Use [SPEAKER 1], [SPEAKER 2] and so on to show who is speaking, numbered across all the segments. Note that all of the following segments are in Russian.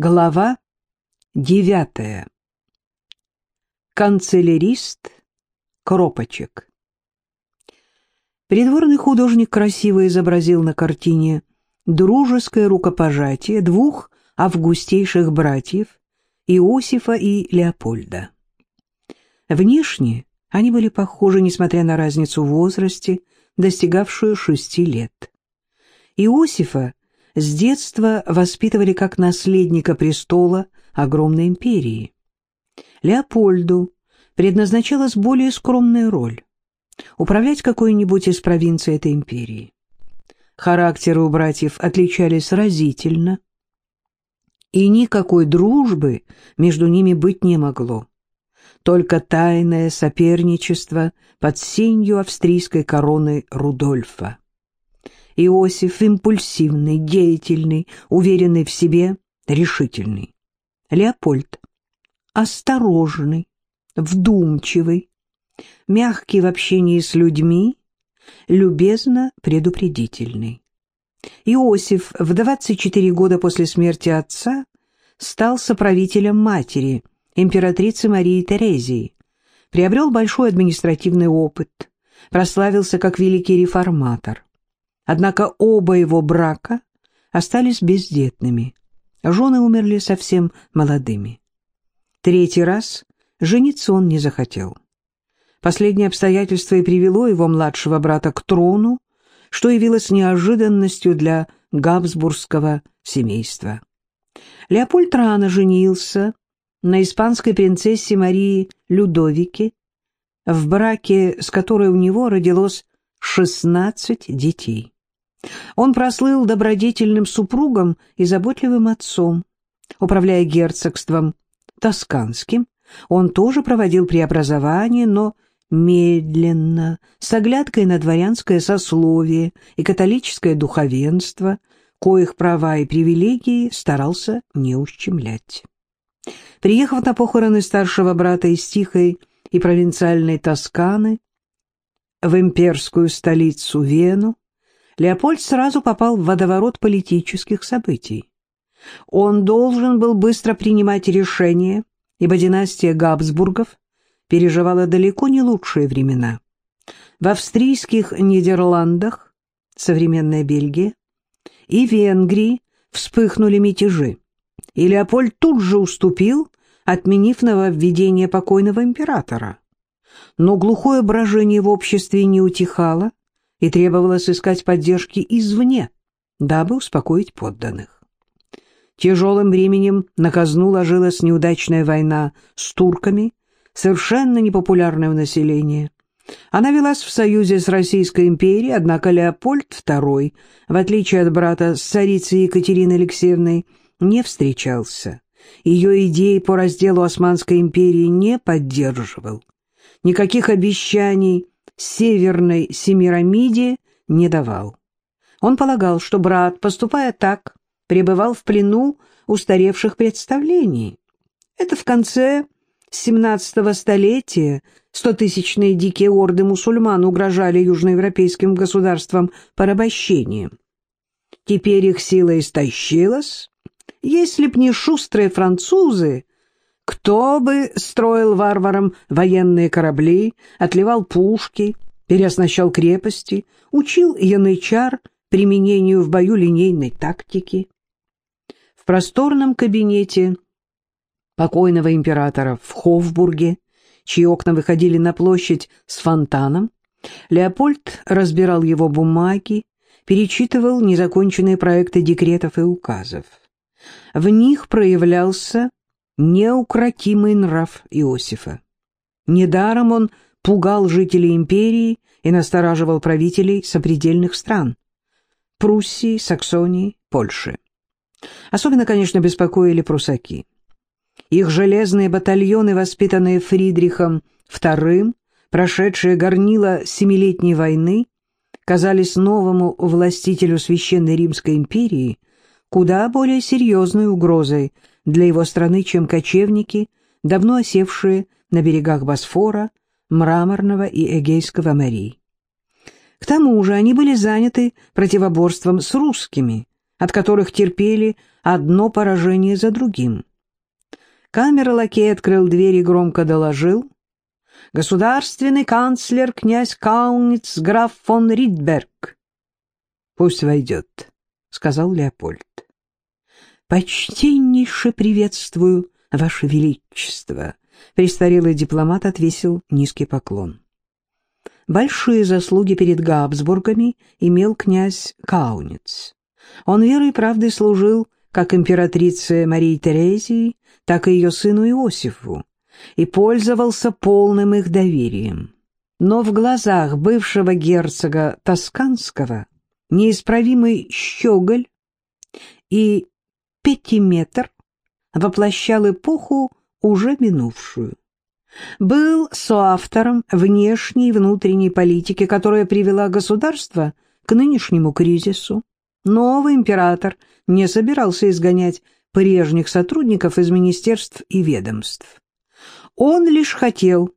[SPEAKER 1] Глава девятая. Канцелярист Кропочек. Придворный художник красиво изобразил на картине дружеское рукопожатие двух августейших братьев Иосифа и Леопольда. Внешне они были похожи, несмотря на разницу в возрасте, достигавшую шести лет. Иосифа с детства воспитывали как наследника престола огромной империи. Леопольду предназначалась более скромная роль – управлять какой-нибудь из провинций этой империи. Характеры у братьев отличались разительно, и никакой дружбы между ними быть не могло. Только тайное соперничество под сенью австрийской короны Рудольфа. Иосиф импульсивный, деятельный, уверенный в себе, решительный. Леопольд осторожный, вдумчивый, мягкий в общении с людьми, любезно предупредительный. Иосиф в 24 года после смерти отца стал соправителем матери, императрицы Марии Терезии, приобрел большой административный опыт, прославился как великий реформатор. Однако оба его брака остались бездетными. Жены умерли совсем молодыми. Третий раз жениться он не захотел. Последнее обстоятельство и привело его младшего брата к трону, что явилось неожиданностью для габсбургского семейства. Леопольд рано женился на испанской принцессе Марии Людовике, в браке с которой у него родилось 16 детей. Он прослыл добродетельным супругом и заботливым отцом. Управляя герцогством Тосканским, он тоже проводил преобразование, но медленно, с оглядкой на дворянское сословие и католическое духовенство, коих права и привилегии старался не ущемлять. Приехав на похороны старшего брата из тихой и провинциальной Тосканы в имперскую столицу Вену, Леопольд сразу попал в водоворот политических событий. Он должен был быстро принимать решения, ибо династия Габсбургов переживала далеко не лучшие времена. В австрийских Нидерландах, современная Бельгия, и Венгрии вспыхнули мятежи, и Леопольд тут же уступил, отменив нововведение покойного императора. Но глухое брожение в обществе не утихало, и требовалось искать поддержки извне, дабы успокоить подданных. Тяжелым временем на казну ложилась неудачная война с турками, совершенно непопулярная в населении. Она велась в союзе с Российской империей, однако Леопольд II, в отличие от брата с царицей Екатериной Алексеевной, не встречался. Ее идеи по разделу Османской империи не поддерживал. Никаких обещаний Северной Семирамиде не давал. Он полагал, что брат, поступая так, пребывал в плену устаревших представлений. Это в конце XVII столетия стотысячные дикие орды мусульман угрожали южноевропейским государствам порабощением. Теперь их сила истощилась. Если б не шустрые французы, кто бы строил варварам военные корабли, отливал пушки, переоснащал крепости, учил янычар применению в бою линейной тактики? В просторном кабинете покойного императора в Хофбурге, чьи окна выходили на площадь с фонтаном, Леопольд разбирал его бумаги, перечитывал незаконченные проекты декретов и указов. В них проявлялся неукротимый нрав Иосифа. Недаром он пугал жителей империи и настораживал правителей сопредельных стран – Пруссии, Саксонии, Польши. Особенно, конечно, беспокоили прусаки. Их железные батальоны, воспитанные Фридрихом II, прошедшие горнило Семилетней войны, казались новому властителю Священной Римской империи куда более серьезной угрозой для его страны, чем кочевники, давно осевшие на берегах Босфора, Мраморного и Эгейского морей. К тому же они были заняты противоборством с русскими, от которых терпели одно поражение за другим. Камера лакей открыл дверь и громко доложил. «Государственный канцлер князь Кауниц граф фон Ридберг». «Пусть войдет», — сказал Леопольд. «Почтеннейше приветствую, Ваше Величество», — престарелый дипломат отвесил низкий поклон. Большие заслуги перед Габсбургами имел князь Кауниц. Он верой и правдой служил как императрице Марии Терезии, так и ее сыну Иосифу, и пользовался полным их доверием. Но в глазах бывшего герцога Тосканского неисправимый щеголь и пятиметр воплощал эпоху, уже минувшую. Был соавтором внешней и внутренней политики, которая привела государство к нынешнему кризису. Новый император не собирался изгонять прежних сотрудников из министерств и ведомств. Он лишь хотел,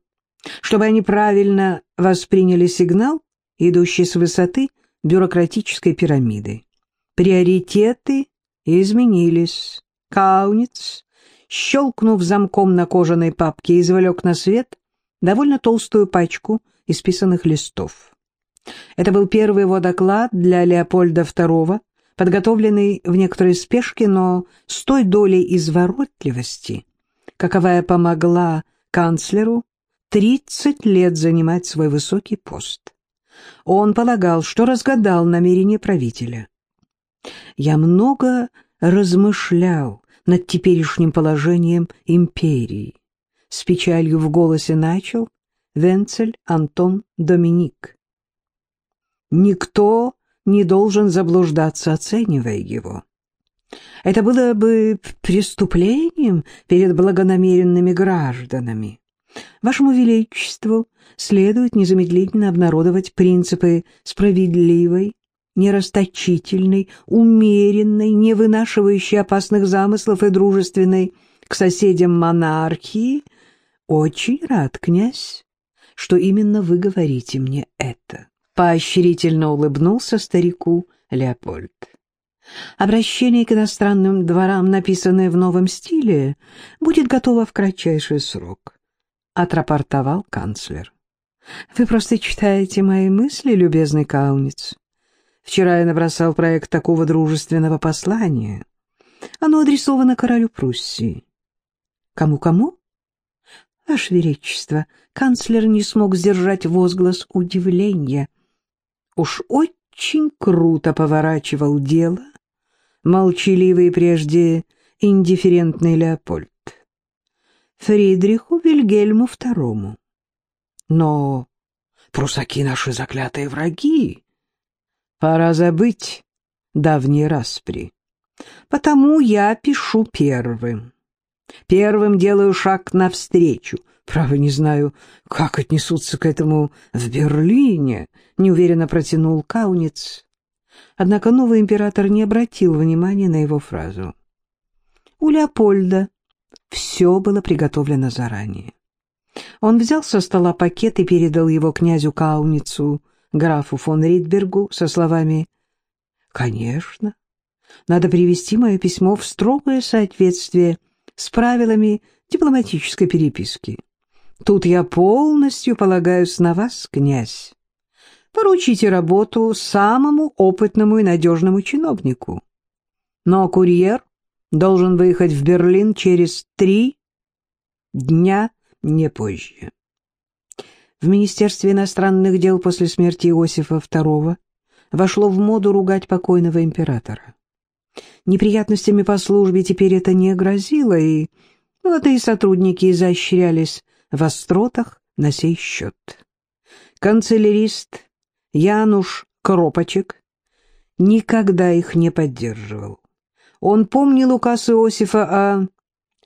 [SPEAKER 1] чтобы они правильно восприняли сигнал, идущий с высоты бюрократической пирамиды. Приоритеты изменились. Кауниц, щелкнув замком на кожаной папке, извлек на свет довольно толстую пачку исписанных листов. Это был первый его доклад для Леопольда II, подготовленный в некоторой спешке, но с той долей изворотливости, каковая помогла канцлеру 30 лет занимать свой высокий пост. Он полагал, что разгадал намерение правителя. «Я много размышлял над теперешним положением империи», с печалью в голосе начал Венцель Антон Доминик. Никто не должен заблуждаться, оценивая его. Это было бы преступлением перед благонамеренными гражданами. Вашему Величеству следует незамедлительно обнародовать принципы справедливой, нерасточительной, умеренной, не вынашивающей опасных замыслов и дружественной к соседям монархии. Очень рад, князь, что именно вы говорите мне это поощрительно улыбнулся старику Леопольд. Обращение к иностранным дворам, написанное в новом стиле, будет готово в кратчайший срок, — отрапортовал канцлер. Вы просто читаете мои мысли, любезный Кауниц. Вчера я набросал проект такого дружественного послания. Оно адресовано королю Пруссии. Кому-кому? Ваше Величество, канцлер не смог сдержать возглас удивления — Уж очень круто поворачивал дело молчаливый прежде индифферентный Леопольд. Фридриху Вильгельму II. Но прусаки наши заклятые враги. Пора забыть давние распри. Потому я пишу первым. Первым делаю шаг навстречу, Право, не знаю, как отнесутся к этому в Берлине, неуверенно протянул Кауниц. Однако новый император не обратил внимания на его фразу. У Леопольда все было приготовлено заранее. Он взял со стола пакет и передал его князю Кауницу, графу фон Ридбергу, со словами «Конечно, надо привести мое письмо в строгое соответствие с правилами дипломатической переписки. Тут я полностью полагаюсь на вас, князь. Поручите работу самому опытному и надежному чиновнику. Но курьер должен выехать в Берлин через три дня, не позже. В Министерстве иностранных дел после смерти Иосифа II вошло в моду ругать покойного императора. Неприятностями по службе теперь это не грозило, и молодые сотрудники изощрялись в остротах на сей счет. Канцелярист Януш Кропочек никогда их не поддерживал. Он помнил указ Иосифа о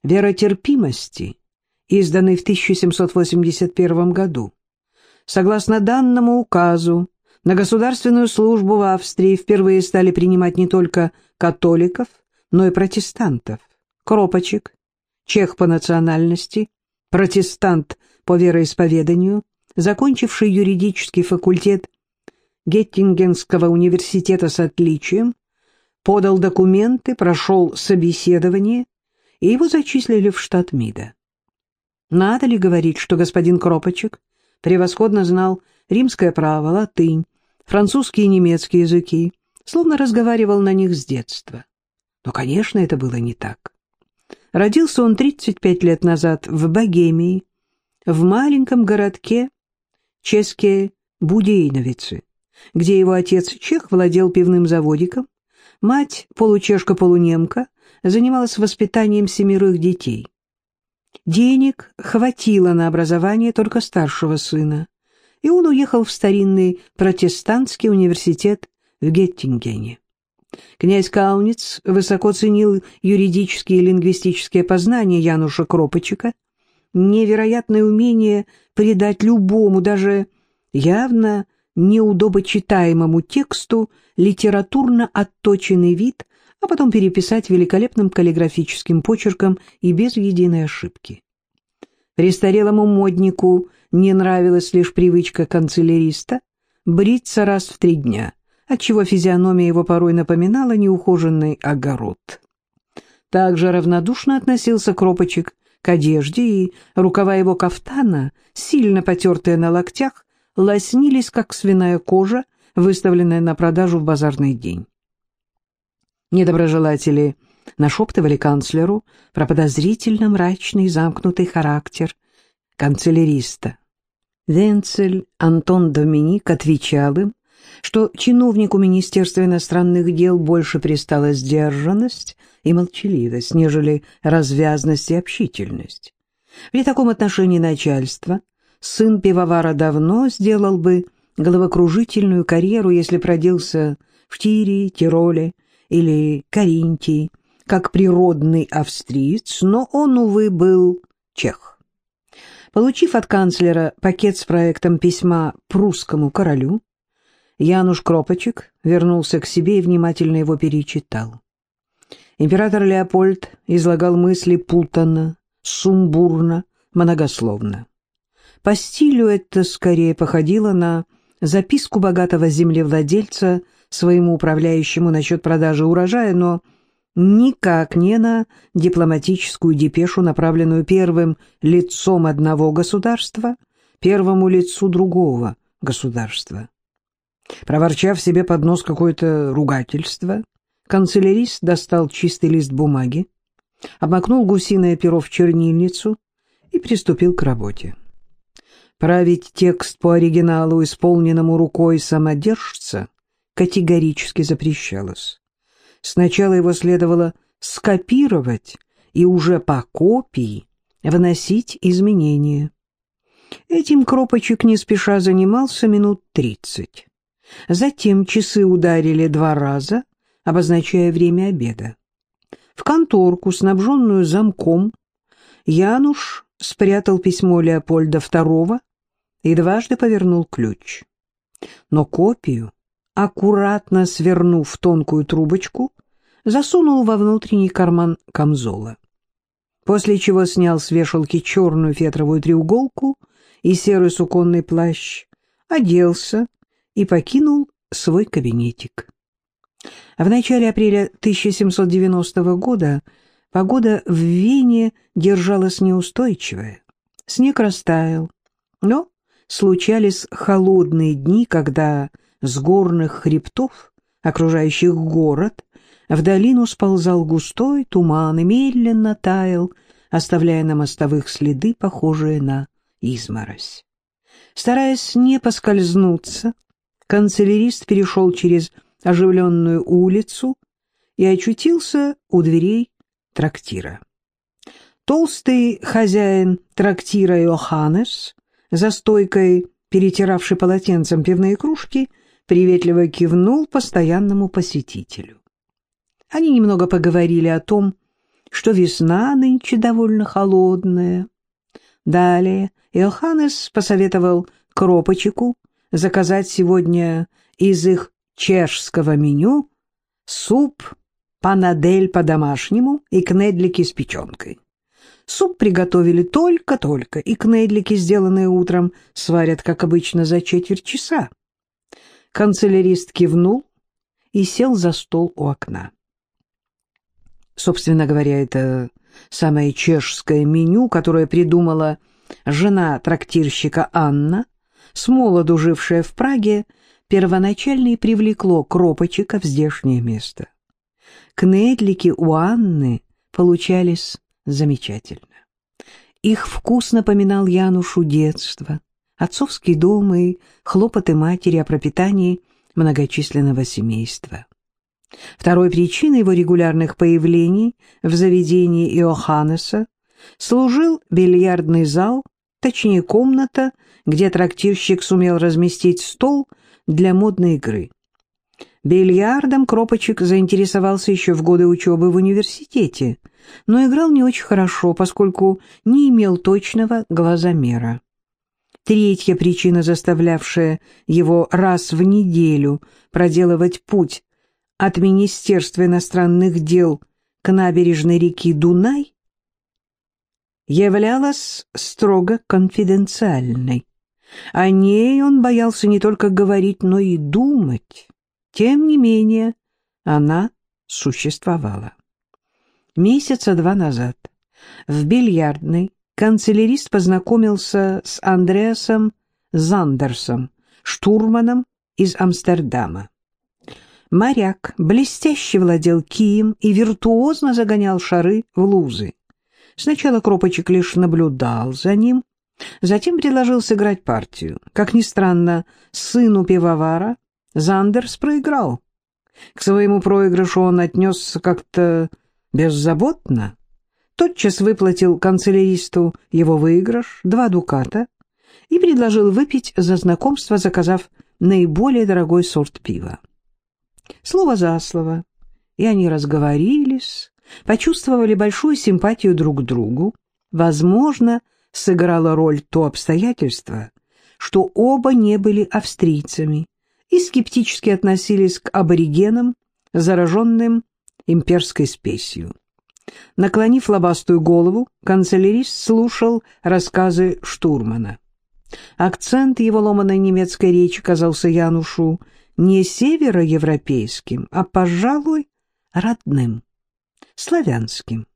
[SPEAKER 1] веротерпимости, изданный в 1781 году. Согласно данному указу, на государственную службу в Австрии впервые стали принимать не только католиков, но и протестантов. Кропочек, чех по национальности, протестант по вероисповеданию, закончивший юридический факультет Геттингенского университета с отличием, подал документы, прошел собеседование, и его зачислили в штат МИДа. Надо ли говорить, что господин Кропочек превосходно знал римское право, латынь, французский и немецкий языки, словно разговаривал на них с детства. Но, конечно, это было не так. Родился он 35 лет назад в Богемии, в маленьком городке Ческе Будейновицы, где его отец чех владел пивным заводиком, мать, получешка-полунемка, занималась воспитанием семерых детей. Денег хватило на образование только старшего сына, и он уехал в старинный протестантский университет в Геттингене. Князь Кауниц высоко ценил юридические и лингвистические познания Януша Кропочика, невероятное умение придать любому, даже явно неудобочитаемому тексту литературно отточенный вид, а потом переписать великолепным каллиграфическим почерком и без единой ошибки. Престарелому моднику не нравилась лишь привычка канцеляриста бриться раз в три дня, отчего физиономия его порой напоминала неухоженный огород. Также равнодушно относился Кропочек к одежде, и рукава его кафтана, сильно потертые на локтях, лоснились, как свиная кожа, выставленная на продажу в базарный день. Недоброжелатели нашептывали канцлеру про подозрительно мрачный замкнутый характер канцеляриста. Венцель Антон Доминик отвечал им, что чиновнику Министерства иностранных дел больше пристала сдержанность и молчаливость, нежели развязность и общительность. При таком отношении начальства сын пивовара давно сделал бы головокружительную карьеру, если продился в Тирии, Тироле или Каринтии, как природный австриец, но он, увы, был чех. Получив от канцлера пакет с проектом письма прусскому королю, Януш Кропочек вернулся к себе и внимательно его перечитал. Император Леопольд излагал мысли путанно, сумбурно, многословно. По стилю это скорее походило на записку богатого землевладельца своему управляющему насчет продажи урожая, но никак не на дипломатическую депешу, направленную первым лицом одного государства, первому лицу другого государства. Проворчав себе под нос какое-то ругательство, канцелярист достал чистый лист бумаги, обмакнул гусиное перо в чернильницу и приступил к работе. Править текст по оригиналу, исполненному рукой самодержца, категорически запрещалось. Сначала его следовало скопировать и уже по копии вносить изменения. Этим Кропочек не спеша занимался минут тридцать. Затем часы ударили два раза, обозначая время обеда. В конторку, снабженную замком, Януш спрятал письмо Леопольда II и дважды повернул ключ. Но копию, аккуратно свернув тонкую трубочку, засунул во внутренний карман камзола. После чего снял с вешалки черную фетровую треуголку и серый суконный плащ, оделся и покинул свой кабинетик. В начале апреля 1790 года погода в Вене держалась неустойчивая. Снег растаял, но случались холодные дни, когда с горных хребтов, окружающих город, в долину сползал густой туман и медленно таял, оставляя на мостовых следы, похожие на изморозь. Стараясь не поскользнуться, канцелярист перешел через оживленную улицу и очутился у дверей трактира. Толстый хозяин трактира Йоханнес, за стойкой перетиравший полотенцем пивные кружки, приветливо кивнул постоянному посетителю. Они немного поговорили о том, что весна нынче довольно холодная. Далее Иоханнес посоветовал Кропочеку заказать сегодня из их чешского меню суп панадель по-домашнему и кнедлики с печенкой. Суп приготовили только-только, и кнедлики, сделанные утром, сварят, как обычно, за четверть часа. Канцелярист кивнул и сел за стол у окна. Собственно говоря, это самое чешское меню, которое придумала жена трактирщика Анна, с молоду жившая в Праге, первоначально и привлекло Кропочика в здешнее место. Кнедлики у Анны получались замечательно. Их вкус напоминал Янушу детство, отцовский дом и хлопоты матери о пропитании многочисленного семейства. Второй причиной его регулярных появлений в заведении Иоханнеса служил бильярдный зал, точнее комната, где трактирщик сумел разместить стол для модной игры. Бильярдом Кропочек заинтересовался еще в годы учебы в университете, но играл не очень хорошо, поскольку не имел точного глазомера. Третья причина, заставлявшая его раз в неделю проделывать путь от Министерства иностранных дел к набережной реки Дунай, являлась строго конфиденциальной. О ней он боялся не только говорить, но и думать. Тем не менее, она существовала. Месяца два назад в бильярдной канцелярист познакомился с Андреасом Зандерсом, штурманом из Амстердама. Моряк блестяще владел кием и виртуозно загонял шары в лузы. Сначала Кропочек лишь наблюдал за ним, затем предложил сыграть партию. Как ни странно, сыну пивовара Зандерс проиграл. К своему проигрышу он отнесся как-то беззаботно. Тотчас выплатил канцеляристу его выигрыш, два дуката, и предложил выпить за знакомство, заказав наиболее дорогой сорт пива. Слово за слово, и они разговорились, почувствовали большую симпатию друг к другу. Возможно, сыграло роль то обстоятельство, что оба не были австрийцами, и скептически относились к аборигенам, зараженным имперской спесью. Наклонив лобастую голову, канцелярист слушал рассказы штурмана. Акцент его ломаной немецкой речи казался Янушу не североевропейским, а, пожалуй, родным, славянским.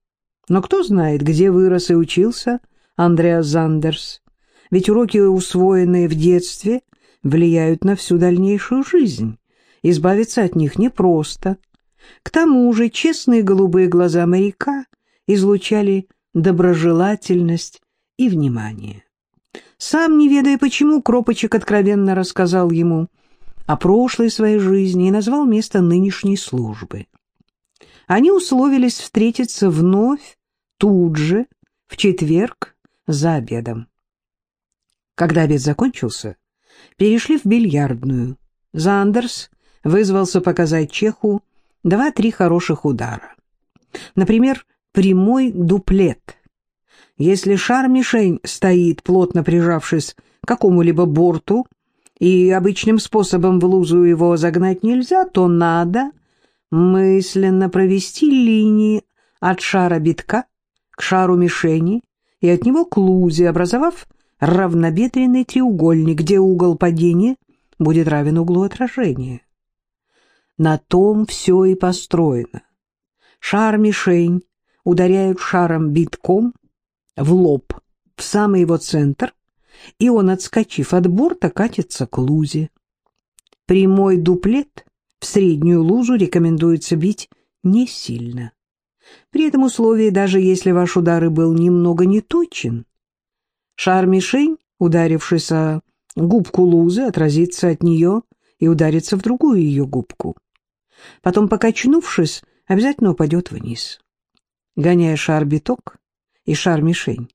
[SPEAKER 1] Но кто знает, где вырос и учился Андреас Зандерс, ведь уроки, усвоенные в детстве, влияют на всю дальнейшую жизнь. Избавиться от них непросто. К тому же честные голубые глаза моряка излучали доброжелательность и внимание. Сам, не ведая почему, Кропочек откровенно рассказал ему о прошлой своей жизни и назвал место нынешней службы. Они условились встретиться вновь тут же, в четверг, за обедом. Когда обед закончился, перешли в бильярдную. Зандерс вызвался показать Чеху два-три хороших удара. Например, прямой дуплет. Если шар-мишень стоит, плотно прижавшись к какому-либо борту, и обычным способом в лузу его загнать нельзя, то надо мысленно провести линии от шара битка к шару мишени и от него к лузе, образовав равнобедренный треугольник, где угол падения будет равен углу отражения. На том все и построено. Шар-мишень ударяют шаром битком в лоб, в самый его центр, и он, отскочив от борта, катится к лузе. Прямой дуплет в среднюю лузу рекомендуется бить не сильно. При этом условии, даже если ваш удар и был немного неточен, Шар-мишень, ударившись о губку лузы, отразится от нее и ударится в другую ее губку. Потом, покачнувшись, обязательно упадет вниз. Гоняя шар-биток и шар-мишень,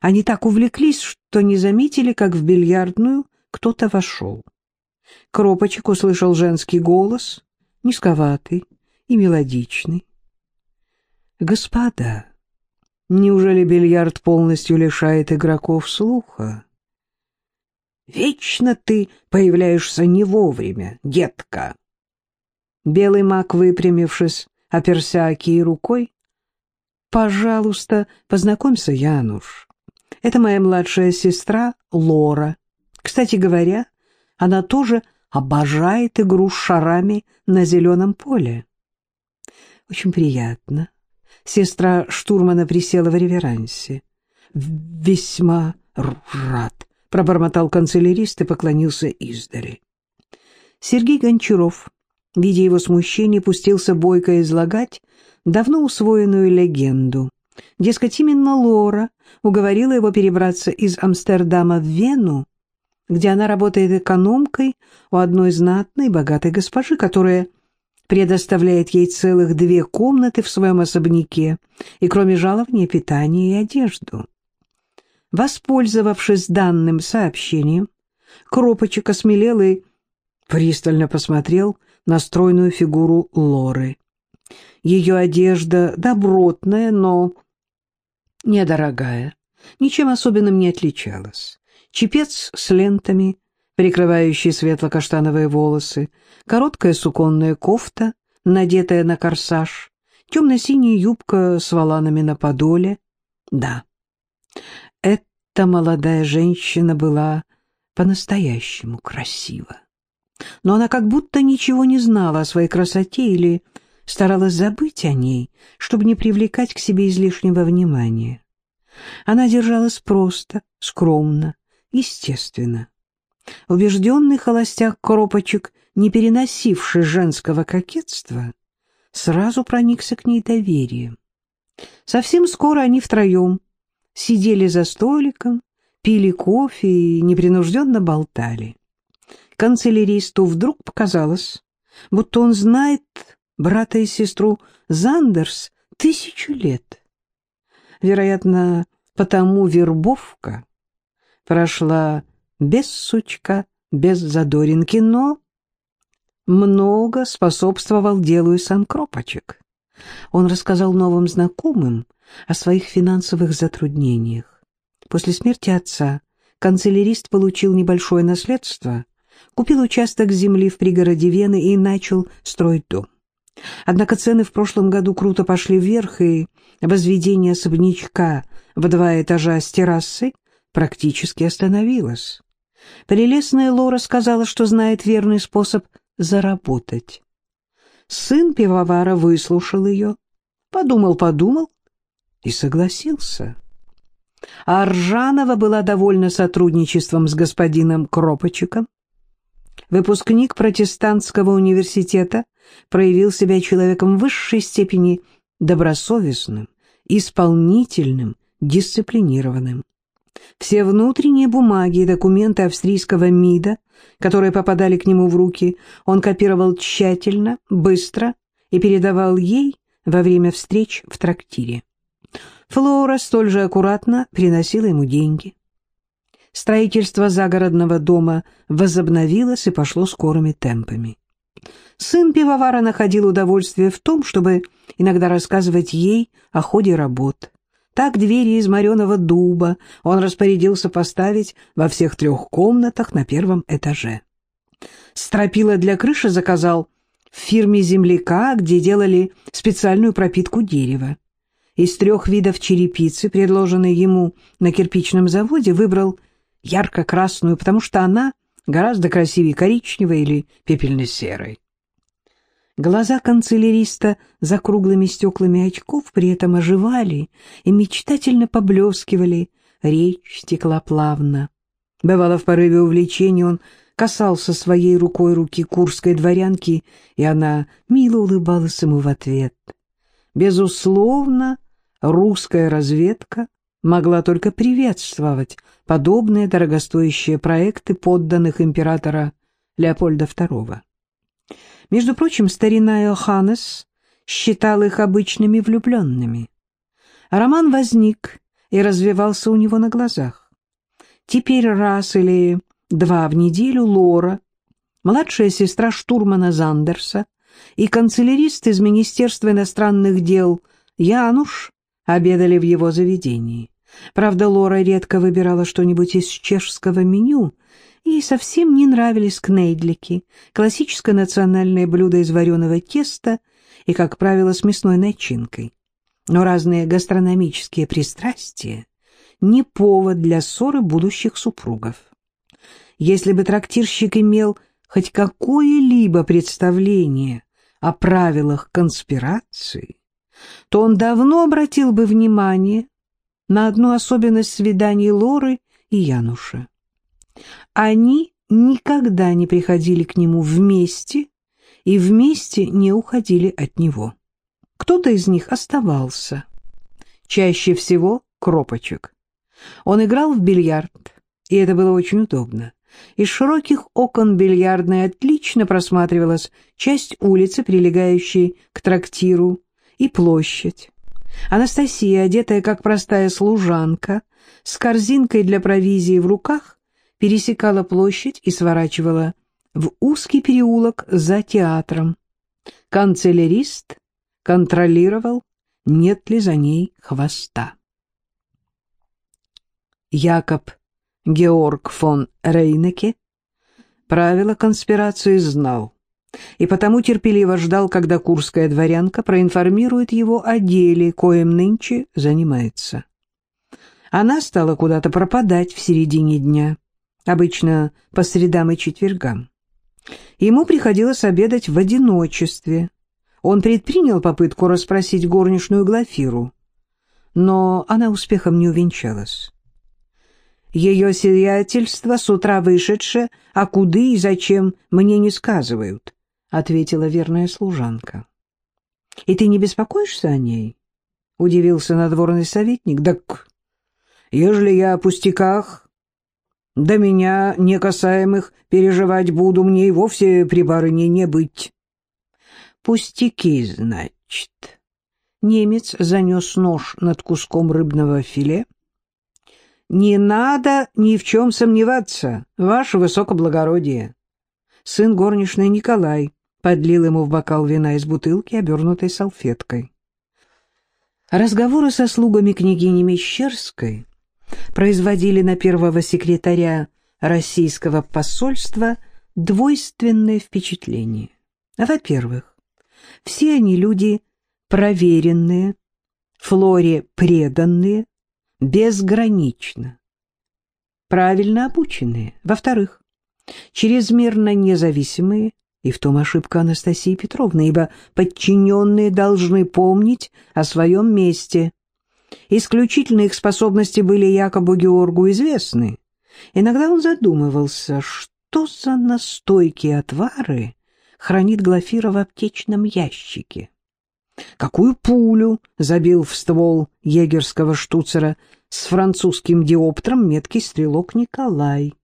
[SPEAKER 1] они так увлеклись, что не заметили, как в бильярдную кто-то вошел. Кропочек услышал женский голос, низковатый и мелодичный. «Господа!» Неужели бильярд полностью лишает игроков слуха? Вечно ты появляешься не вовремя, детка. Белый маг, выпрямившись, оперся Аки рукой. Пожалуйста, познакомься, Януш. Это моя младшая сестра Лора. Кстати говоря, она тоже обожает игру с шарами на зеленом поле. Очень приятно. Сестра штурмана присела в реверансе. «Весьма рад», — пробормотал канцелярист и поклонился издали. Сергей Гончаров, видя его смущение, пустился бойко излагать давно усвоенную легенду. Дескать, именно Лора уговорила его перебраться из Амстердама в Вену, где она работает экономкой у одной знатной богатой госпожи, которая предоставляет ей целых две комнаты в своем особняке и кроме жалования питание и одежду. Воспользовавшись данным сообщением, Кропочек осмелел и пристально посмотрел на стройную фигуру Лоры. Ее одежда добротная, но недорогая, ничем особенным не отличалась. Чепец с лентами, прикрывающий светло-каштановые волосы, короткая суконная кофта, надетая на корсаж, темно-синяя юбка с воланами на подоле. Да, эта молодая женщина была по-настоящему красива. Но она как будто ничего не знала о своей красоте или старалась забыть о ней, чтобы не привлекать к себе излишнего внимания. Она держалась просто, скромно, естественно. Убежденный холостяк Коропочек, не переносивший женского кокетства, сразу проникся к ней доверием. Совсем скоро они втроем сидели за столиком, пили кофе и непринужденно болтали. Канцеляристу вдруг показалось, будто он знает брата и сестру Зандерс тысячу лет. Вероятно, потому вербовка прошла без сучка, без задоринки, но много способствовал делу и сам Кропочек. Он рассказал новым знакомым о своих финансовых затруднениях. После смерти отца канцелярист получил небольшое наследство, купил участок земли в пригороде Вены и начал строить дом. Однако цены в прошлом году круто пошли вверх, и возведение особнячка в два этажа с террасой практически остановилось. Прелестная Лора сказала, что знает верный способ заработать. Сын пивовара выслушал ее, подумал-подумал и согласился. А Ржанова была довольна сотрудничеством с господином Кропочиком. Выпускник протестантского университета проявил себя человеком высшей степени добросовестным, исполнительным, дисциплинированным. Все внутренние бумаги и документы австрийского МИДа, которые попадали к нему в руки, он копировал тщательно, быстро и передавал ей во время встреч в трактире. Флора столь же аккуратно приносила ему деньги. Строительство загородного дома возобновилось и пошло скорыми темпами. Сын пивовара находил удовольствие в том, чтобы иногда рассказывать ей о ходе работ. Так двери из мореного дуба он распорядился поставить во всех трех комнатах на первом этаже. Стропила для крыши заказал в фирме земляка, где делали специальную пропитку дерева. Из трех видов черепицы, предложенной ему на кирпичном заводе, выбрал ярко-красную, потому что она гораздо красивее коричневой или пепельно-серой. Глаза канцеляриста за круглыми стеклами очков при этом оживали и мечтательно поблескивали, речь текла плавно. Бывало, в порыве увлечения он касался своей рукой руки курской дворянки, и она мило улыбалась ему в ответ. Безусловно, русская разведка могла только приветствовать подобные дорогостоящие проекты подданных императора Леопольда II. Между прочим, старина Иоханнес считал их обычными влюбленными. Роман возник и развивался у него на глазах. Теперь раз или два в неделю Лора, младшая сестра штурмана Зандерса и канцелярист из Министерства иностранных дел Януш обедали в его заведении. Правда, Лора редко выбирала что-нибудь из чешского меню — Ей совсем не нравились кнейдлики, классическое национальное блюдо из вареного теста и, как правило, с мясной начинкой. Но разные гастрономические пристрастия — не повод для ссоры будущих супругов. Если бы трактирщик имел хоть какое-либо представление о правилах конспирации, то он давно обратил бы внимание на одну особенность свиданий Лоры и Януша. Они никогда не приходили к нему вместе и вместе не уходили от него. Кто-то из них оставался. Чаще всего Кропочек. Он играл в бильярд, и это было очень удобно. Из широких окон бильярдной отлично просматривалась часть улицы, прилегающей к трактиру, и площадь. Анастасия, одетая как простая служанка, с корзинкой для провизии в руках, пересекала площадь и сворачивала в узкий переулок за театром. Канцелярист контролировал, нет ли за ней хвоста. Якоб Георг фон Рейнеке правила конспирации знал и потому терпеливо ждал, когда курская дворянка проинформирует его о деле, коим нынче занимается. Она стала куда-то пропадать в середине дня, обычно по средам и четвергам. Ему приходилось обедать в одиночестве. Он предпринял попытку расспросить горничную Глафиру, но она успехом не увенчалась. Ее сиятельство с утра вышедше, а куды и зачем мне не сказывают, — ответила верная служанка. — И ты не беспокоишься о ней? — удивился надворный советник. — Так, ежели я о пустяках, до меня не касаемых переживать буду, мне и вовсе при барыне не быть. — Пустяки, значит. Немец занес нож над куском рыбного филе, — «Не надо ни в чем сомневаться, ваше высокоблагородие». Сын горничной Николай подлил ему в бокал вина из бутылки, обернутой салфеткой. Разговоры со слугами княгини Мещерской производили на первого секретаря российского посольства двойственное впечатление. Во-первых, все они люди проверенные, Флоре преданные, безгранично. Правильно обученные. Во-вторых, чрезмерно независимые, и в том ошибка Анастасии Петровны, ибо подчиненные должны помнить о своем месте. Исключительные их способности были якобы Георгу известны. Иногда он задумывался, что за настойки отвары хранит Глафира в аптечном ящике какую пулю забил в ствол егерского штуцера с французским диоптром меткий стрелок Николай.